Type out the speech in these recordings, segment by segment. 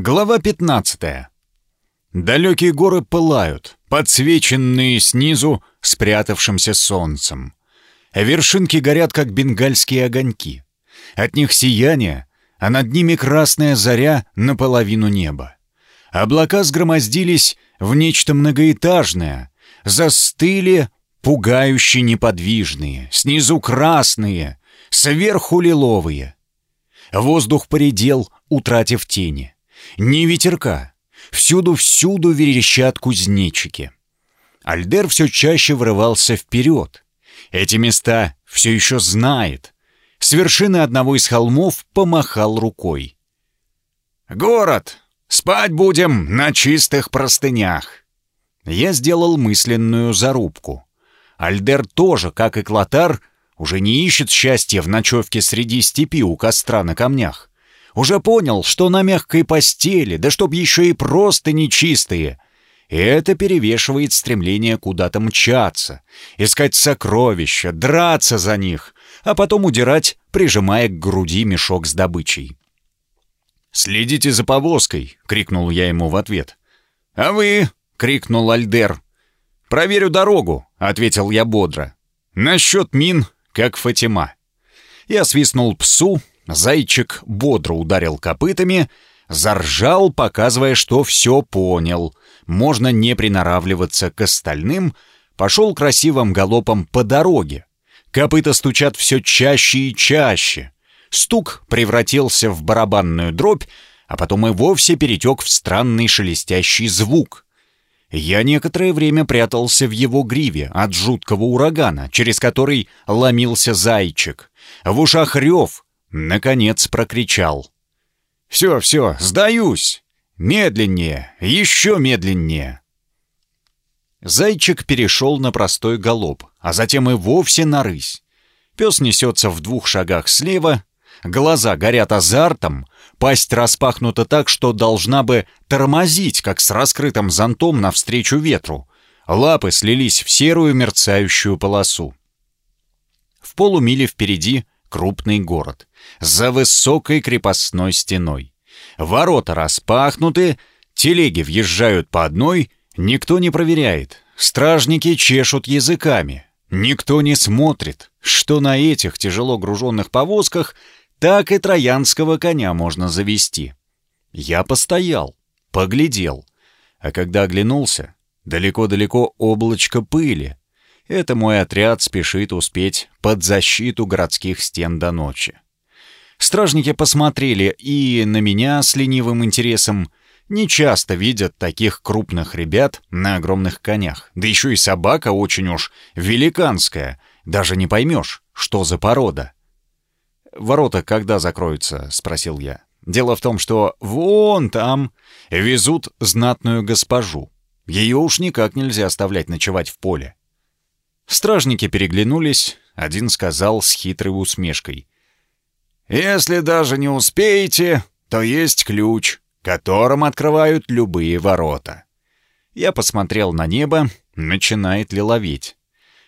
Глава 15. Далекие горы пылают, подсвеченные снизу спрятавшимся солнцем. Вершинки горят, как бенгальские огоньки. От них сияние, а над ними красная заря наполовину неба. Облака сгромоздились в нечто многоэтажное, застыли, пугающе неподвижные, снизу красные, сверху лиловые. Воздух поредел, утратив тени. Ни ветерка. Всюду-всюду верещат кузнечики. Альдер все чаще врывался вперед. Эти места все еще знает. С вершины одного из холмов помахал рукой. «Город! Спать будем на чистых простынях!» Я сделал мысленную зарубку. Альдер тоже, как и Клотар, уже не ищет счастья в ночевке среди степи у костра на камнях. Уже понял, что на мягкой постели, да чтоб еще и просто нечистые. И это перевешивает стремление куда-то мчаться, искать сокровища, драться за них, а потом удирать, прижимая к груди мешок с добычей. «Следите за повозкой!» — крикнул я ему в ответ. «А вы?» — крикнул Альдер. «Проверю дорогу», — ответил я бодро. «Насчет мин, как Фатима». Я свистнул псу, Зайчик бодро ударил копытами, заржал, показывая, что все понял. Можно не приноравливаться к остальным, пошел красивым галопом по дороге. Копыта стучат все чаще и чаще. Стук превратился в барабанную дробь, а потом и вовсе перетек в странный шелестящий звук. Я некоторое время прятался в его гриве от жуткого урагана, через который ломился зайчик. В ушах рев, Наконец прокричал. «Все, все, сдаюсь! Медленнее, еще медленнее!» Зайчик перешел на простой галоп, а затем и вовсе на рысь. Пес несется в двух шагах слева, глаза горят азартом, пасть распахнута так, что должна бы тормозить, как с раскрытым зонтом навстречу ветру. Лапы слились в серую мерцающую полосу. В полумиле впереди крупный город за высокой крепостной стеной. Ворота распахнуты, телеги въезжают по одной, никто не проверяет, стражники чешут языками, никто не смотрит, что на этих тяжело груженных повозках так и троянского коня можно завести. Я постоял, поглядел, а когда оглянулся, далеко-далеко облачко пыли. Это мой отряд спешит успеть под защиту городских стен до ночи. Стражники посмотрели и на меня с ленивым интересом. Не часто видят таких крупных ребят на огромных конях. Да еще и собака очень уж великанская. Даже не поймешь, что за порода. «Ворота когда закроются?» — спросил я. «Дело в том, что вон там везут знатную госпожу. Ее уж никак нельзя оставлять ночевать в поле». Стражники переглянулись. Один сказал с хитрой усмешкой. Если даже не успеете, то есть ключ, которым открывают любые ворота. Я посмотрел на небо, начинает ли ловить.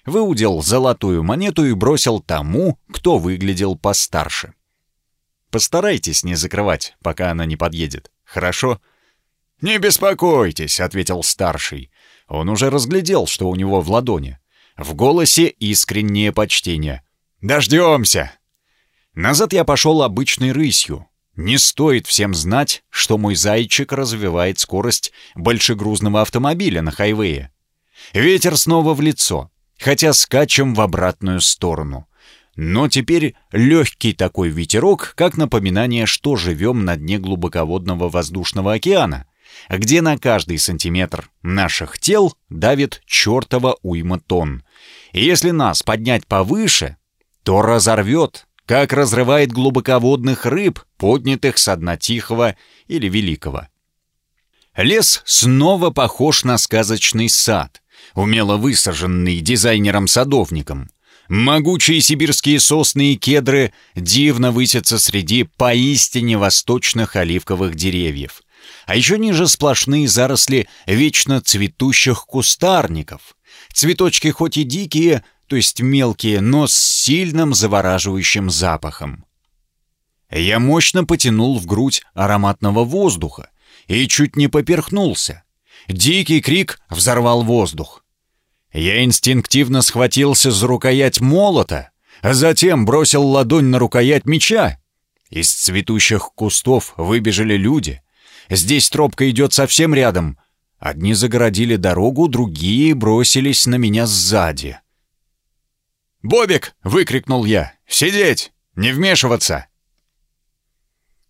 Выудил золотую монету и бросил тому, кто выглядел постарше. Постарайтесь не закрывать, пока она не подъедет. Хорошо? «Не беспокойтесь», — ответил старший. Он уже разглядел, что у него в ладони. В голосе искреннее почтение. «Дождемся! Назад я пошел обычной рысью. Не стоит всем знать, что мой зайчик развивает скорость большегрузного автомобиля на хайвее. Ветер снова в лицо, хотя скачем в обратную сторону. Но теперь легкий такой ветерок, как напоминание, что живем на дне глубоководного воздушного океана, где на каждый сантиметр наших тел давит чертова уйма тонн. И если нас поднять повыше, то разорвет как разрывает глубоководных рыб, поднятых с дна Тихого или Великого. Лес снова похож на сказочный сад, умело высаженный дизайнером-садовником. Могучие сибирские сосны и кедры дивно высятся среди поистине восточных оливковых деревьев. А еще ниже сплошные заросли вечно цветущих кустарников. Цветочки хоть и дикие, то есть мелкие, но с сильным завораживающим запахом. Я мощно потянул в грудь ароматного воздуха, и чуть не поперхнулся. Дикий крик взорвал воздух. Я инстинктивно схватился за рукоять молота, а затем бросил ладонь на рукоять меча. Из цветущих кустов выбежали люди. Здесь тропка идет совсем рядом. Одни загородили дорогу, другие бросились на меня сзади. «Бобик!» — выкрикнул я. «Сидеть! Не вмешиваться!»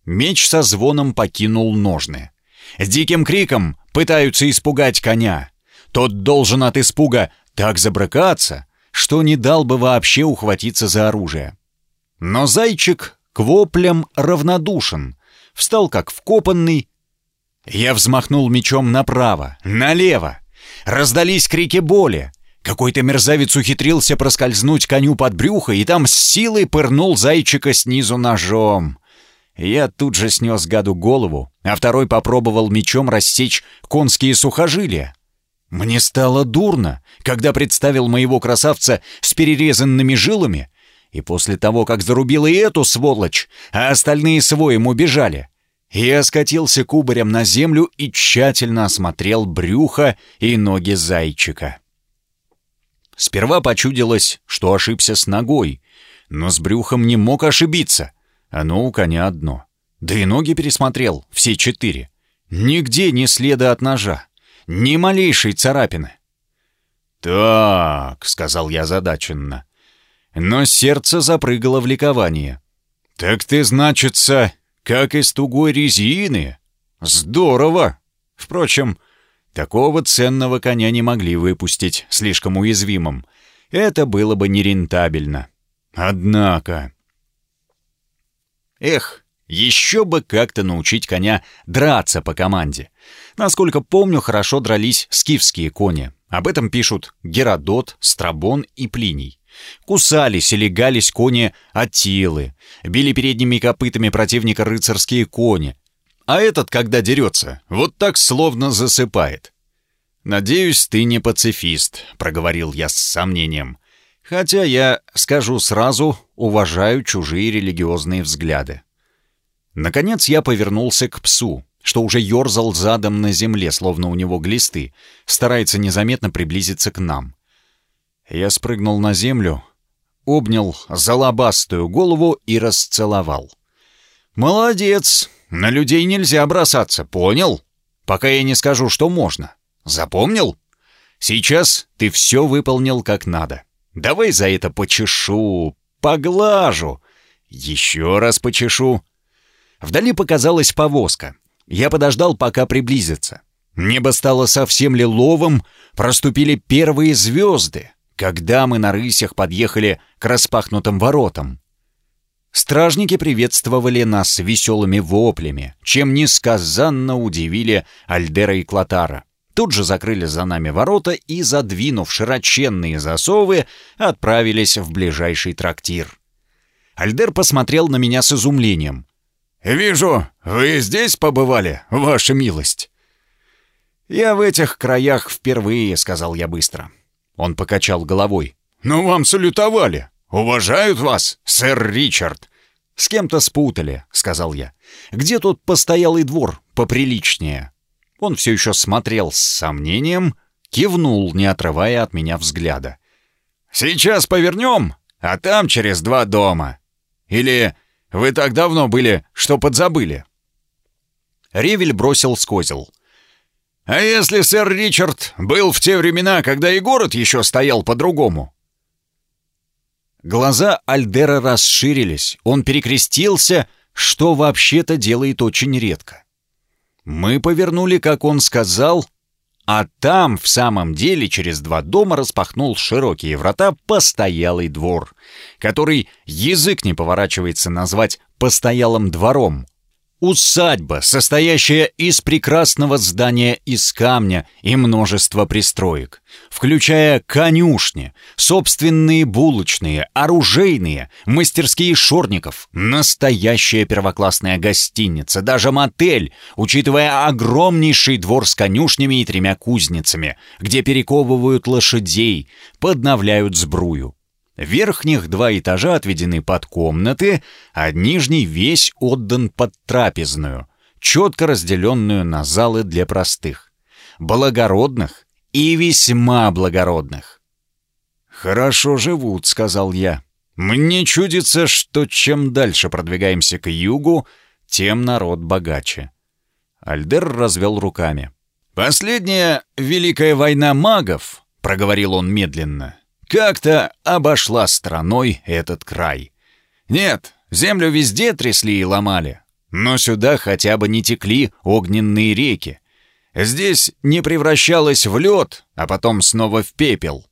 Меч со звоном покинул ножны. С диким криком пытаются испугать коня. Тот должен от испуга так забрыкаться, что не дал бы вообще ухватиться за оружие. Но зайчик к воплям равнодушен, встал как вкопанный. Я взмахнул мечом направо, налево. Раздались крики боли. Какой-то мерзавец ухитрился проскользнуть коню под брюхо и там с силой пырнул зайчика снизу ножом. Я тут же снес гаду голову, а второй попробовал мечом рассечь конские сухожилия. Мне стало дурно, когда представил моего красавца с перерезанными жилами, и после того, как зарубил и эту сволочь, а остальные своим убежали, я скатился кубарем на землю и тщательно осмотрел брюхо и ноги зайчика. Сперва почудилось, что ошибся с ногой, но с брюхом не мог ошибиться. Оно у коня одно. Да и ноги пересмотрел, все четыре. Нигде ни следа от ножа, ни малейшей царапины. «Так», — сказал я задаченно. Но сердце запрыгало в ликование. «Так ты, значится, как из тугой резины? Здорово! Впрочем, Такого ценного коня не могли выпустить слишком уязвимым. Это было бы нерентабельно. Однако... Эх, еще бы как-то научить коня драться по команде. Насколько помню, хорошо дрались скифские кони. Об этом пишут Геродот, Страбон и Плиний. Кусались и легались кони Атилы, били передними копытами противника рыцарские кони, а этот, когда дерется, вот так словно засыпает. «Надеюсь, ты не пацифист», — проговорил я с сомнением. «Хотя я, скажу сразу, уважаю чужие религиозные взгляды». Наконец я повернулся к псу, что уже ерзал задом на земле, словно у него глисты, старается незаметно приблизиться к нам. Я спрыгнул на землю, обнял залобастую голову и расцеловал. «Молодец! На людей нельзя бросаться, понял? Пока я не скажу, что можно. Запомнил? Сейчас ты все выполнил как надо. Давай за это почешу, поглажу. Еще раз почешу. Вдали показалась повозка. Я подождал, пока приблизится. Небо стало совсем лиловым, проступили первые звезды, когда мы на рысях подъехали к распахнутым воротам. Стражники приветствовали нас веселыми воплями, чем несказанно удивили Альдера и Клотара. Тут же закрыли за нами ворота и, задвинув широченные засовы, отправились в ближайший трактир. Альдер посмотрел на меня с изумлением. «Вижу, вы здесь побывали, ваша милость?» «Я в этих краях впервые», — сказал я быстро. Он покачал головой. «Ну, вам салютовали. «Уважают вас, сэр Ричард!» «С кем-то спутали», — сказал я. «Где тут постоялый двор поприличнее?» Он все еще смотрел с сомнением, кивнул, не отрывая от меня взгляда. «Сейчас повернем, а там через два дома. Или вы так давно были, что подзабыли?» Ревель бросил с козел. «А если сэр Ричард был в те времена, когда и город еще стоял по-другому?» Глаза Альдера расширились, он перекрестился, что вообще-то делает очень редко. Мы повернули, как он сказал, а там в самом деле через два дома распахнул широкие врата постоялый двор, который язык не поворачивается назвать постоялым двором. Усадьба, состоящая из прекрасного здания из камня и множества пристроек, включая конюшни, собственные булочные, оружейные, мастерские шорников, настоящая первоклассная гостиница, даже мотель, учитывая огромнейший двор с конюшнями и тремя кузницами, где перековывают лошадей, подновляют сбрую. Верхних два этажа отведены под комнаты, а нижний весь отдан под трапезную. четко разделенную на залы для простых, благородных и весьма благородных. «Хорошо живут», — сказал я. «Мне чудится, что чем дальше продвигаемся к югу, тем народ богаче». Альдер развел руками. «Последняя Великая война магов», — проговорил он медленно, — «как-то обошла страной этот край. Нет, землю везде трясли и ломали, но сюда хотя бы не текли огненные реки. Здесь не превращалось в лед, а потом снова в пепел.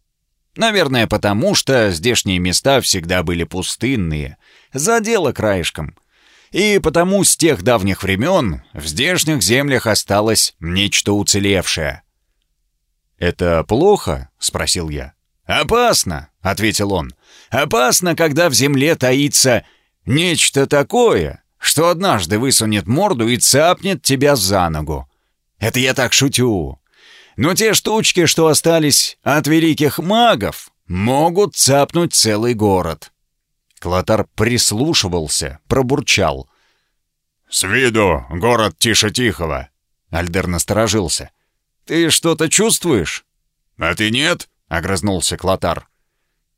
Наверное, потому что здешние места всегда были пустынные, за дело краешком. И потому с тех давних времен в здешних землях осталось нечто уцелевшее. «Это плохо?» — спросил я. «Опасно», — ответил он. «Опасно, когда в земле таится нечто такое, что однажды высунет морду и цапнет тебя за ногу. Это я так шутю. Но те штучки, что остались от великих магов, могут цапнуть целый город». Клотар прислушивался, пробурчал. «С виду город тише тихого». Альдер насторожился. «Ты что-то чувствуешь?» «А ты нет?» — огрызнулся Клотар.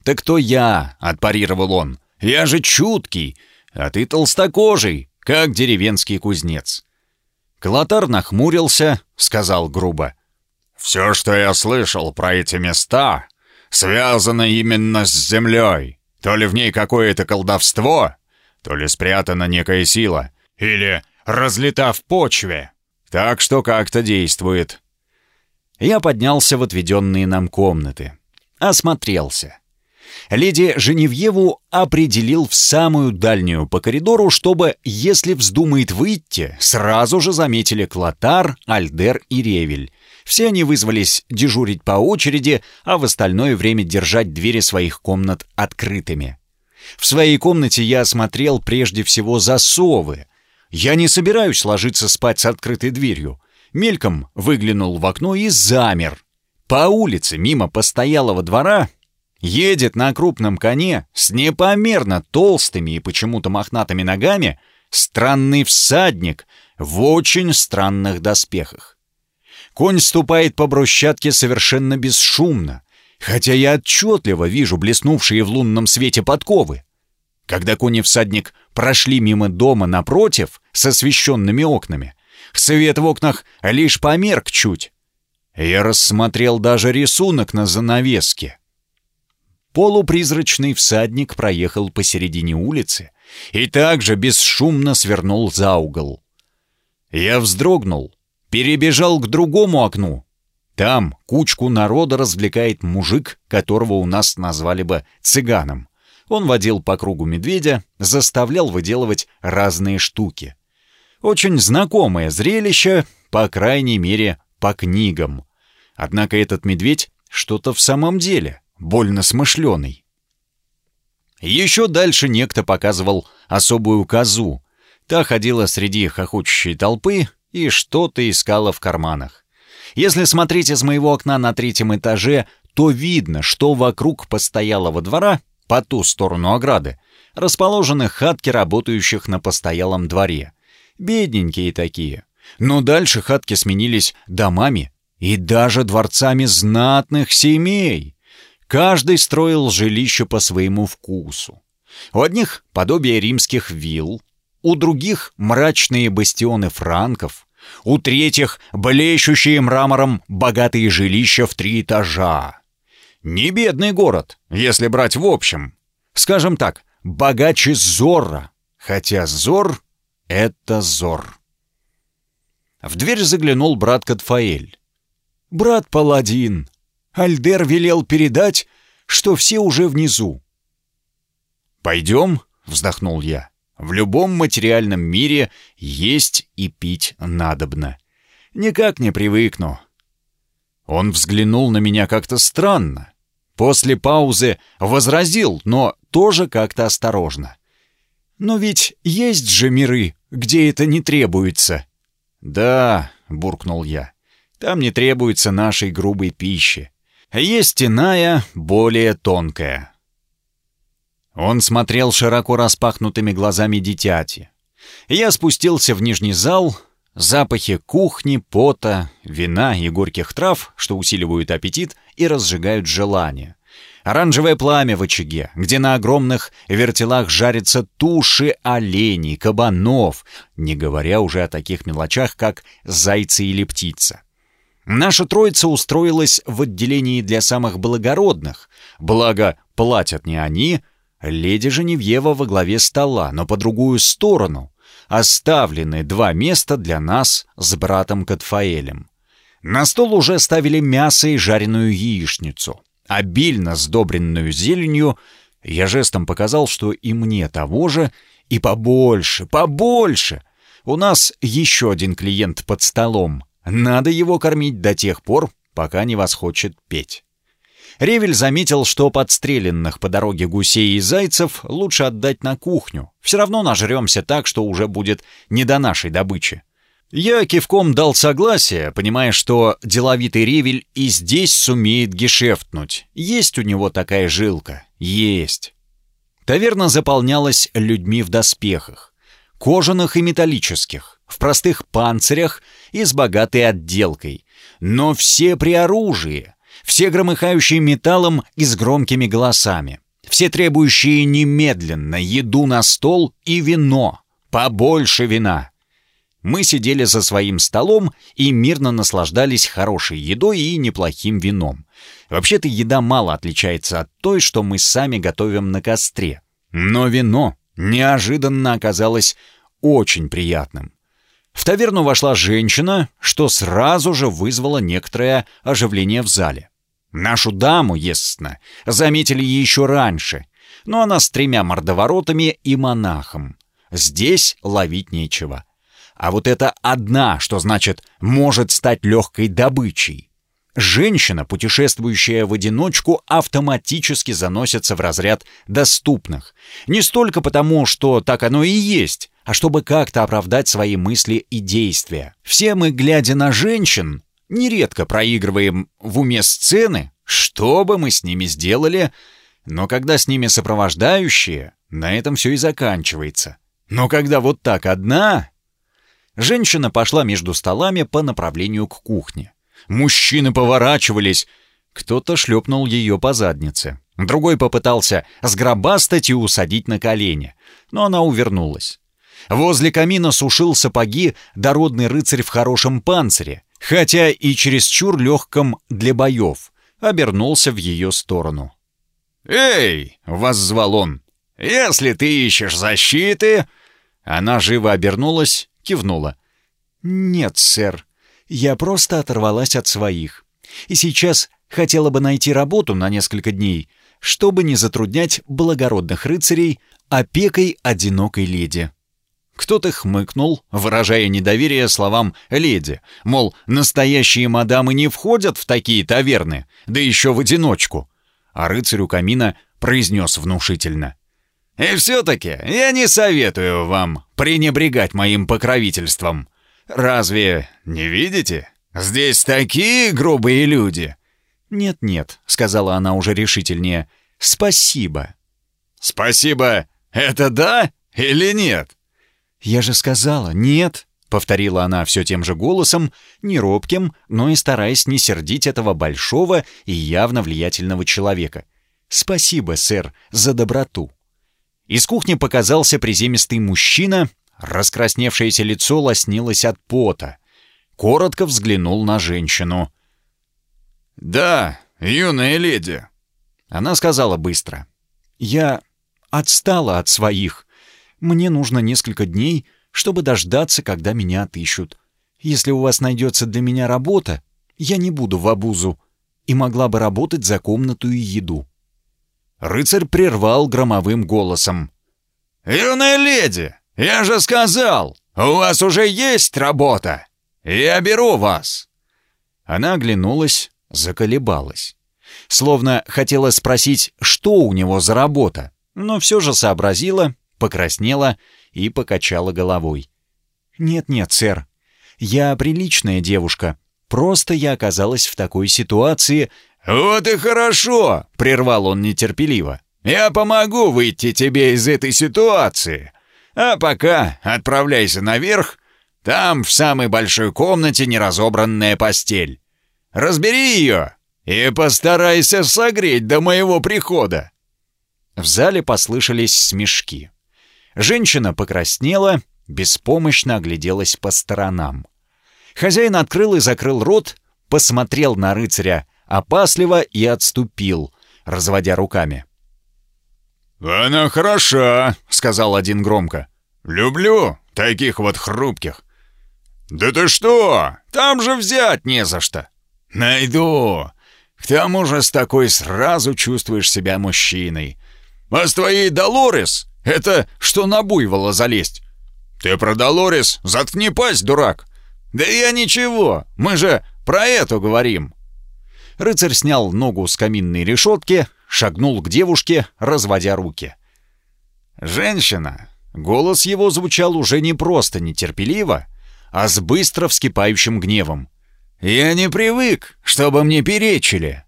«Так кто я?» — отпарировал он. «Я же чуткий, а ты толстокожий, как деревенский кузнец». Клотар нахмурился, сказал грубо. «Все, что я слышал про эти места, связано именно с землей. То ли в ней какое-то колдовство, то ли спрятана некая сила, или разлета в почве. Так что как-то действует». Я поднялся в отведенные нам комнаты. Осмотрелся леди Женевьеву определил в самую дальнюю по коридору, чтобы, если вздумает выйти, сразу же заметили Клотар, Альдер и Ревель. Все они вызвались дежурить по очереди, а в остальное время держать двери своих комнат открытыми. В своей комнате я осмотрел прежде всего засовы. Я не собираюсь ложиться спать с открытой дверью. Мельком выглянул в окно и замер. По улице мимо постоялого двора едет на крупном коне с непомерно толстыми и почему-то мохнатыми ногами странный всадник в очень странных доспехах. Конь ступает по брусчатке совершенно бесшумно, хотя я отчетливо вижу блеснувшие в лунном свете подковы. Когда конь и всадник прошли мимо дома напротив с освещенными окнами, свет в окнах лишь померк чуть. Я рассмотрел даже рисунок на занавеске — Полупризрачный всадник проехал посередине улицы и также бесшумно свернул за угол. Я вздрогнул, перебежал к другому окну. Там кучку народа развлекает мужик, которого у нас назвали бы цыганом. Он водил по кругу медведя, заставлял выделывать разные штуки. Очень знакомое зрелище, по крайней мере, по книгам. Однако этот медведь что-то в самом деле больно смышленый. Еще дальше некто показывал особую козу. Та ходила среди хохочущей толпы и что-то искала в карманах. Если смотреть из моего окна на третьем этаже, то видно, что вокруг постоялого двора, по ту сторону ограды, расположены хатки работающих на постоялом дворе. Бедненькие такие. Но дальше хатки сменились домами и даже дворцами знатных семей. Каждый строил жилище по своему вкусу. У одних подобие римских вилл, у других мрачные бастионы франков, у третьих блещущие мрамором богатые жилища в три этажа. Не бедный город, если брать в общем. Скажем так, богаче Зорро, хотя Зор — это Зор. В дверь заглянул брат Катфаэль. «Брат Паладин, Альдер велел передать, что все уже внизу. «Пойдем», — вздохнул я. «В любом материальном мире есть и пить надобно. Никак не привыкну». Он взглянул на меня как-то странно. После паузы возразил, но тоже как-то осторожно. «Но ведь есть же миры, где это не требуется». «Да», — буркнул я, — «там не требуется нашей грубой пищи. Есть иная, более тонкая. Он смотрел широко распахнутыми глазами дитяти. Я спустился в нижний зал, Запахи кухни, пота, вина и горьких трав, что усиливают аппетит и разжигают желание. Оранжевое пламя в очаге, где на огромных вертелах жарятся туши оленей, кабанов, не говоря уже о таких мелочах, как зайцы или птица. Наша троица устроилась в отделении для самых благородных, благо платят не они, леди Женевьева во главе стола, но по другую сторону, оставлены два места для нас с братом Катфаэлем. На стол уже ставили мясо и жареную яичницу, обильно сдобренную зеленью. Я жестом показал, что и мне того же, и побольше, побольше. У нас еще один клиент под столом. Надо его кормить до тех пор, пока не восхочет петь. Ревель заметил, что подстреленных по дороге гусей и зайцев лучше отдать на кухню. Все равно нажремся так, что уже будет не до нашей добычи. Я кивком дал согласие, понимая, что деловитый Ревель и здесь сумеет гешефтнуть. Есть у него такая жилка. Есть. Таверна заполнялась людьми в доспехах. Кожаных и металлических, в простых панцирях и с богатой отделкой. Но все при оружии — все громыхающие металлом и с громкими голосами. Все требующие немедленно еду на стол и вино. Побольше вина. Мы сидели за своим столом и мирно наслаждались хорошей едой и неплохим вином. Вообще-то еда мало отличается от той, что мы сами готовим на костре. Но вино неожиданно оказалось очень приятным. В таверну вошла женщина, что сразу же вызвало некоторое оживление в зале. Нашу даму, естественно, заметили еще раньше, но она с тремя мордоворотами и монахом. Здесь ловить нечего. А вот это одна, что значит «может стать легкой добычей». Женщина, путешествующая в одиночку, автоматически заносится в разряд доступных. Не столько потому, что так оно и есть, а чтобы как-то оправдать свои мысли и действия. Все мы, глядя на женщин, нередко проигрываем в уме сцены, что бы мы с ними сделали, но когда с ними сопровождающие, на этом все и заканчивается. Но когда вот так одна... Женщина пошла между столами по направлению к кухне. Мужчины поворачивались. Кто-то шлепнул ее по заднице. Другой попытался сгробастать и усадить на колени, но она увернулась. Возле камина сушил сапоги дородный рыцарь в хорошем панцире, хотя и чересчур легком для боев, обернулся в ее сторону. «Эй!» — воззвал он. «Если ты ищешь защиты...» Она живо обернулась, кивнула. «Нет, сэр, я просто оторвалась от своих. И сейчас хотела бы найти работу на несколько дней, чтобы не затруднять благородных рыцарей опекой одинокой леди». Кто-то хмыкнул, выражая недоверие словам «леди», мол, настоящие мадамы не входят в такие таверны, да еще в одиночку. А рыцарь у камина произнес внушительно. «И все-таки я не советую вам пренебрегать моим покровительством. Разве не видите? Здесь такие грубые люди!» «Нет-нет», — сказала она уже решительнее, — «спасибо». «Спасибо, это да или нет?» «Я же сказала, нет!» — повторила она все тем же голосом, не робким, но и стараясь не сердить этого большого и явно влиятельного человека. «Спасибо, сэр, за доброту!» Из кухни показался приземистый мужчина, раскрасневшееся лицо лоснилось от пота. Коротко взглянул на женщину. «Да, юная леди!» Она сказала быстро. «Я отстала от своих. Мне нужно несколько дней, чтобы дождаться, когда меня отыщут. Если у вас найдется для меня работа, я не буду в обузу и могла бы работать за комнату и еду». Рыцарь прервал громовым голосом. «Юная леди, я же сказал, у вас уже есть работа. Я беру вас». Она оглянулась, заколебалась. Словно хотела спросить, что у него за работа, но все же сообразила покраснела и покачала головой. «Нет-нет, сэр, я приличная девушка. Просто я оказалась в такой ситуации...» «Вот и хорошо!» — прервал он нетерпеливо. «Я помогу выйти тебе из этой ситуации. А пока отправляйся наверх. Там в самой большой комнате неразобранная постель. Разбери ее и постарайся согреть до моего прихода». В зале послышались смешки. Женщина покраснела, беспомощно огляделась по сторонам. Хозяин открыл и закрыл рот, посмотрел на рыцаря опасливо и отступил, разводя руками. «Она хороша», — сказал один громко. «Люблю таких вот хрупких». «Да ты что? Там же взять не за что». «Найду. К тому же с такой сразу чувствуешь себя мужчиной. А с твоей Долорес это что на буйвола залезть?» «Ты про Долорес? Заткни пасть, дурак!» «Да я ничего, мы же про эту говорим!» Рыцарь снял ногу с каминной решетки, шагнул к девушке, разводя руки. «Женщина!» Голос его звучал уже не просто нетерпеливо, а с быстро вскипающим гневом. «Я не привык, чтобы мне перечили!»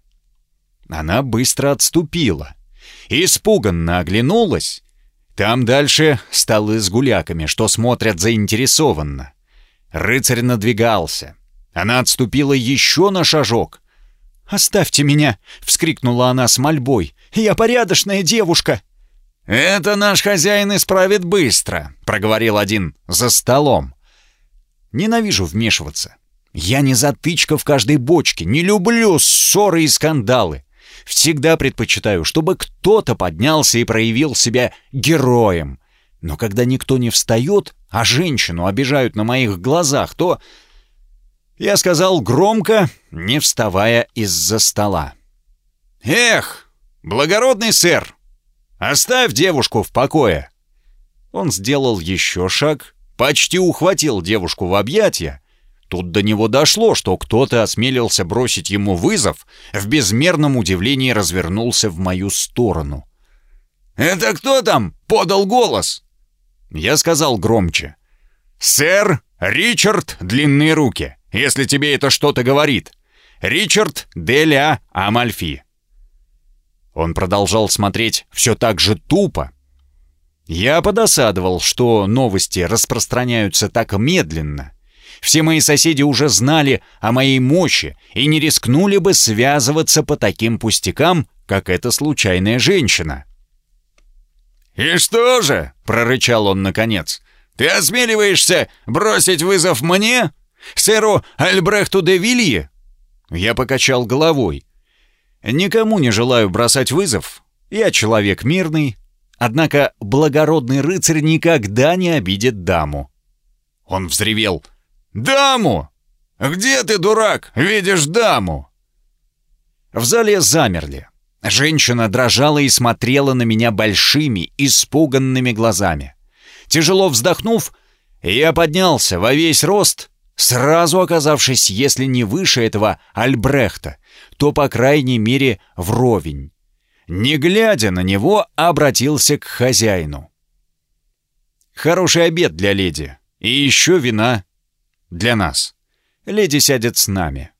Она быстро отступила. Испуганно оглянулась. Там дальше столы с гуляками, что смотрят заинтересованно. Рыцарь надвигался. Она отступила еще на шажок. «Оставьте меня!» — вскрикнула она с мольбой. «Я порядочная девушка!» «Это наш хозяин исправит быстро», — проговорил один за столом. «Ненавижу вмешиваться. Я не затычка в каждой бочке, не люблю ссоры и скандалы. Всегда предпочитаю, чтобы кто-то поднялся и проявил себя героем. Но когда никто не встает, а женщину обижают на моих глазах, то... Я сказал громко, не вставая из-за стола. «Эх, благородный сэр, оставь девушку в покое!» Он сделал еще шаг, почти ухватил девушку в объятия. Тут до него дошло, что кто-то осмелился бросить ему вызов, в безмерном удивлении развернулся в мою сторону. «Это кто там?» — подал голос. Я сказал громче. «Сэр Ричард Длинные Руки, если тебе это что-то говорит. Ричард Деля Амальфи». Он продолжал смотреть все так же тупо. Я подосадовал, что новости распространяются так медленно. Все мои соседи уже знали о моей мощи и не рискнули бы связываться по таким пустякам, как эта случайная женщина. «И что же?» — прорычал он наконец. «Ты осмеливаешься бросить вызов мне? Сэру Альбрехту де Вилье?» Я покачал головой. «Никому не желаю бросать вызов. Я человек мирный. Однако благородный рыцарь никогда не обидит даму». Он взревел. «Даму! Где ты, дурак, видишь даму?» В зале замерли. Женщина дрожала и смотрела на меня большими, испуганными глазами. Тяжело вздохнув, я поднялся во весь рост, сразу оказавшись, если не выше этого Альбрехта, то, по крайней мере, вровень. Не глядя на него, обратился к хозяину. «Хороший обед для леди. И еще вина для нас. Леди сядет с нами.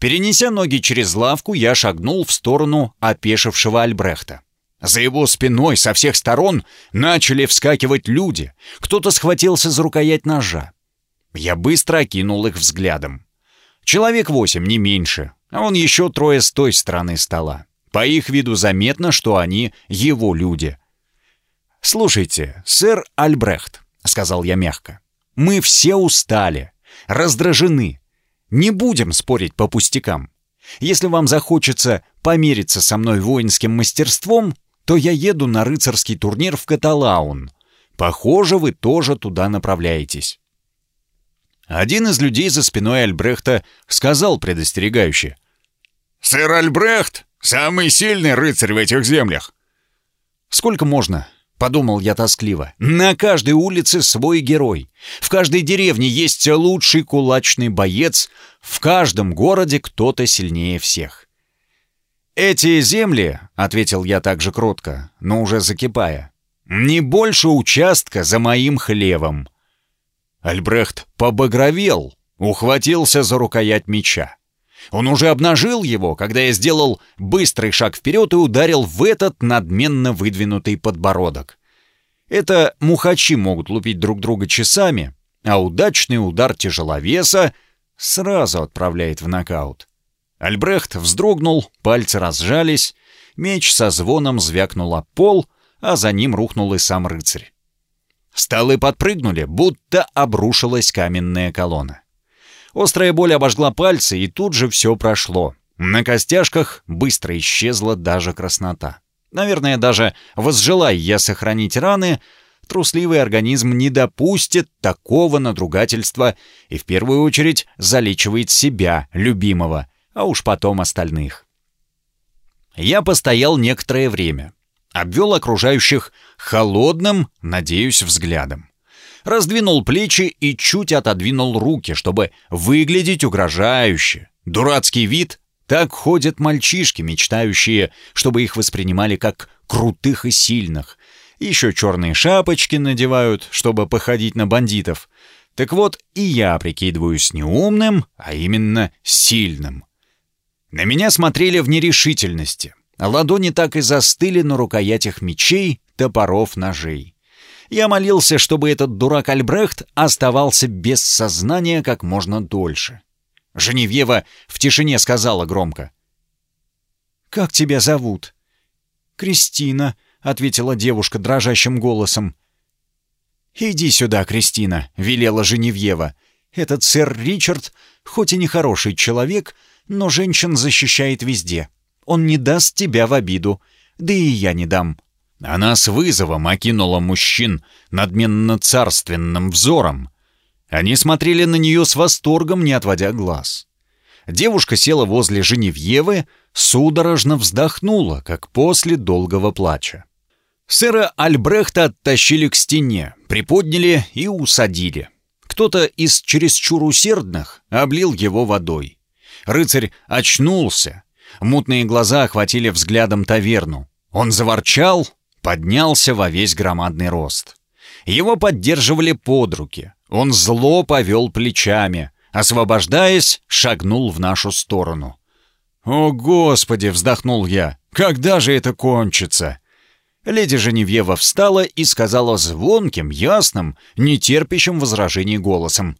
Перенеся ноги через лавку, я шагнул в сторону опешившего Альбрехта. За его спиной со всех сторон начали вскакивать люди. Кто-то схватился за рукоять ножа. Я быстро окинул их взглядом. Человек восемь, не меньше, а он еще трое с той стороны стола. По их виду заметно, что они его люди. «Слушайте, сэр Альбрехт», — сказал я мягко, — «мы все устали, раздражены, не будем спорить по пустякам. Если вам захочется помериться со мной воинским мастерством, то я еду на рыцарский турнир в Каталаун. Похоже, вы тоже туда направляетесь». Один из людей за спиной Альбрехта сказал предостерегающе. «Сэр Альбрехт — самый сильный рыцарь в этих землях». «Сколько можно? — подумал я тоскливо. «На каждой улице свой герой. В каждой деревне есть лучший кулачный боец. В каждом городе кто-то сильнее всех». «Эти земли», — ответил я также кротко, но уже закипая, — «не больше участка за моим хлевом». Альбрехт побагровел, ухватился за рукоять меча. Он уже обнажил его, когда я сделал быстрый шаг вперед и ударил в этот надменно выдвинутый подбородок. Это мухачи могут лупить друг друга часами, а удачный удар тяжеловеса сразу отправляет в нокаут. Альбрехт вздрогнул, пальцы разжались, меч со звоном звякнул о пол, а за ним рухнул и сам рыцарь. Столы подпрыгнули, будто обрушилась каменная колонна. Острая боль обожгла пальцы, и тут же все прошло. На костяшках быстро исчезла даже краснота. Наверное, даже возжелая я сохранить раны, трусливый организм не допустит такого надругательства и в первую очередь залечивает себя, любимого, а уж потом остальных. Я постоял некоторое время, обвел окружающих холодным, надеюсь, взглядом. Раздвинул плечи и чуть отодвинул руки, чтобы выглядеть угрожающе. Дурацкий вид так ходят мальчишки, мечтающие, чтобы их воспринимали как крутых и сильных. Еще черные шапочки надевают, чтобы походить на бандитов. Так вот, и я прикидываюсь не умным, а именно сильным. На меня смотрели в нерешительности. Ладони так и застыли на рукоятях мечей, топоров, ножей. Я молился, чтобы этот дурак Альбрехт оставался без сознания как можно дольше. Женевьева в тишине сказала громко. «Как тебя зовут?» «Кристина», — ответила девушка дрожащим голосом. «Иди сюда, Кристина», — велела Женевьева. «Этот сэр Ричард, хоть и нехороший человек, но женщин защищает везде. Он не даст тебя в обиду, да и я не дам». Она с вызовом окинула мужчин надменно-царственным взором, они смотрели на нее с восторгом, не отводя глаз. Девушка села возле Женевьевы, судорожно вздохнула, как после долгого плача. Сэра Альбрехта оттащили к стене, приподняли и усадили. Кто-то из чересчур усердных облил его водой. Рыцарь очнулся. Мутные глаза охватили взглядом таверну. Он заворчал, поднялся во весь громадный рост. Его поддерживали под руки. Он зло повел плечами, освобождаясь, шагнул в нашу сторону. «О, Господи!» — вздохнул я. «Когда же это кончится?» Леди Женевьева встала и сказала звонким, ясным, нетерпящим возражений голосом.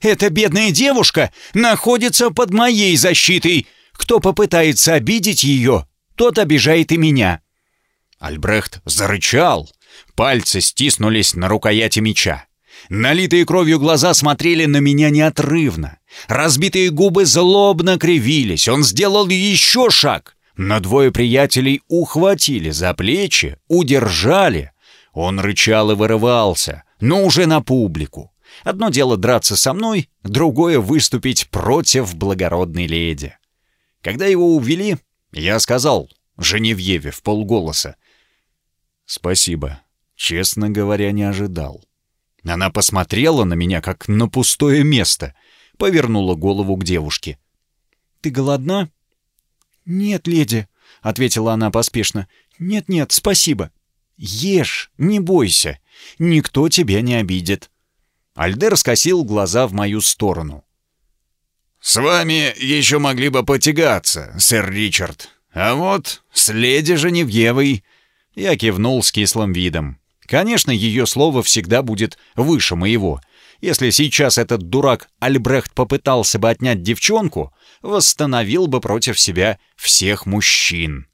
«Эта бедная девушка находится под моей защитой. Кто попытается обидеть ее, тот обижает и меня». Альбрехт зарычал. Пальцы стиснулись на рукояти меча. Налитые кровью глаза смотрели на меня неотрывно. Разбитые губы злобно кривились. Он сделал еще шаг. Но двое приятелей ухватили за плечи, удержали. Он рычал и вырывался, но уже на публику. Одно дело драться со мной, другое — выступить против благородной леди. Когда его увели, я сказал Женевьеве в полголоса. «Спасибо. Честно говоря, не ожидал». Она посмотрела на меня, как на пустое место, повернула голову к девушке. «Ты голодна?» «Нет, леди», — ответила она поспешно. «Нет-нет, спасибо». «Ешь, не бойся, никто тебя не обидит». Альдер скосил глаза в мою сторону. «С вами еще могли бы потягаться, сэр Ричард. А вот с леди Женевьевой...» Я кивнул с кислым видом. Конечно, ее слово всегда будет выше моего. Если сейчас этот дурак Альбрехт попытался бы отнять девчонку, восстановил бы против себя всех мужчин.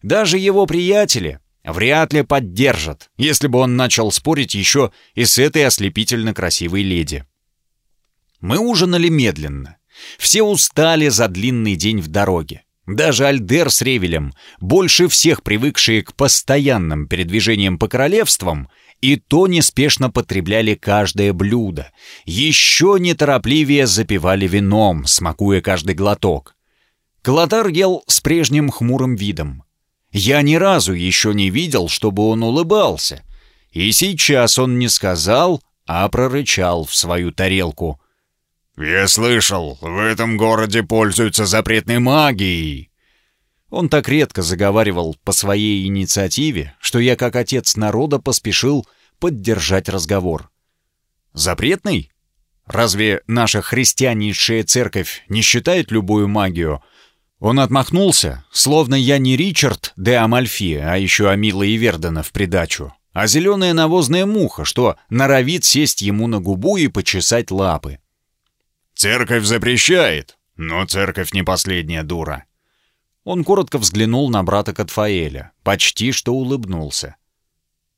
Даже его приятели вряд ли поддержат, если бы он начал спорить еще и с этой ослепительно красивой леди. Мы ужинали медленно. Все устали за длинный день в дороге. Даже Альдер с Ревелем, больше всех привыкшие к постоянным передвижениям по королевствам, и то неспешно потребляли каждое блюдо, еще неторопливее запивали вином, смакуя каждый глоток. Клотар ел с прежним хмурым видом. Я ни разу еще не видел, чтобы он улыбался. И сейчас он не сказал, а прорычал в свою тарелку. «Я слышал, в этом городе пользуются запретной магией». Он так редко заговаривал по своей инициативе, что я, как отец народа, поспешил поддержать разговор. «Запретный? Разве наша христианнейшая церковь не считает любую магию?» Он отмахнулся, словно я не Ричард де Амальфи, а еще Амила и Вердена в придачу. а зеленая навозная муха, что норовит сесть ему на губу и почесать лапы. «Церковь запрещает, но церковь не последняя дура». Он коротко взглянул на брата Катфаэля, почти что улыбнулся.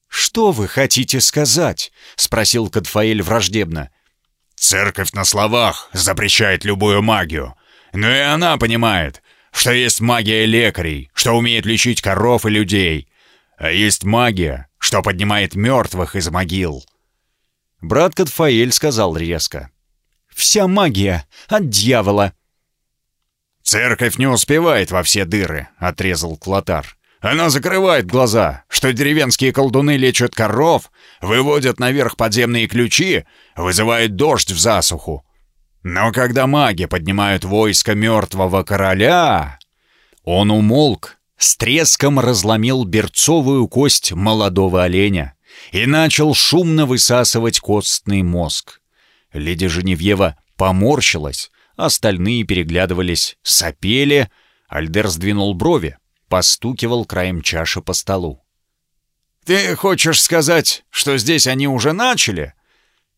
«Что вы хотите сказать?» — спросил Катфаэль враждебно. «Церковь на словах запрещает любую магию, но и она понимает, что есть магия лекарей, что умеет лечить коров и людей, а есть магия, что поднимает мертвых из могил». Брат Катфаэль сказал резко. «Вся магия от дьявола». «Церковь не успевает во все дыры», — отрезал Клотар. Она закрывает глаза, что деревенские колдуны лечат коров, выводят наверх подземные ключи, вызывают дождь в засуху. Но когда маги поднимают войско мертвого короля... Он умолк, с треском разломил берцовую кость молодого оленя и начал шумно высасывать костный мозг. Леди Женевьева поморщилась, остальные переглядывались, сопели, Альдер сдвинул брови постукивал краем чаши по столу. «Ты хочешь сказать, что здесь они уже начали?»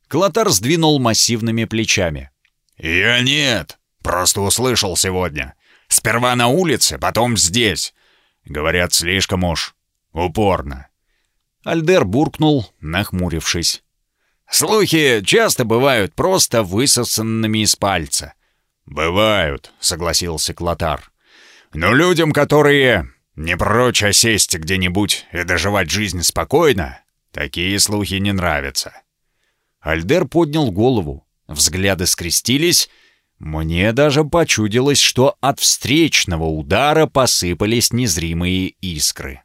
Клотар сдвинул массивными плечами. «Я нет, просто услышал сегодня. Сперва на улице, потом здесь. Говорят, слишком уж упорно». Альдер буркнул, нахмурившись. «Слухи часто бывают просто высосанными из пальца». «Бывают», — согласился Клотар. Но людям, которые не прочь осесть где-нибудь и доживать жизнь спокойно, такие слухи не нравятся. Альдер поднял голову, взгляды скрестились. Мне даже почудилось, что от встречного удара посыпались незримые искры.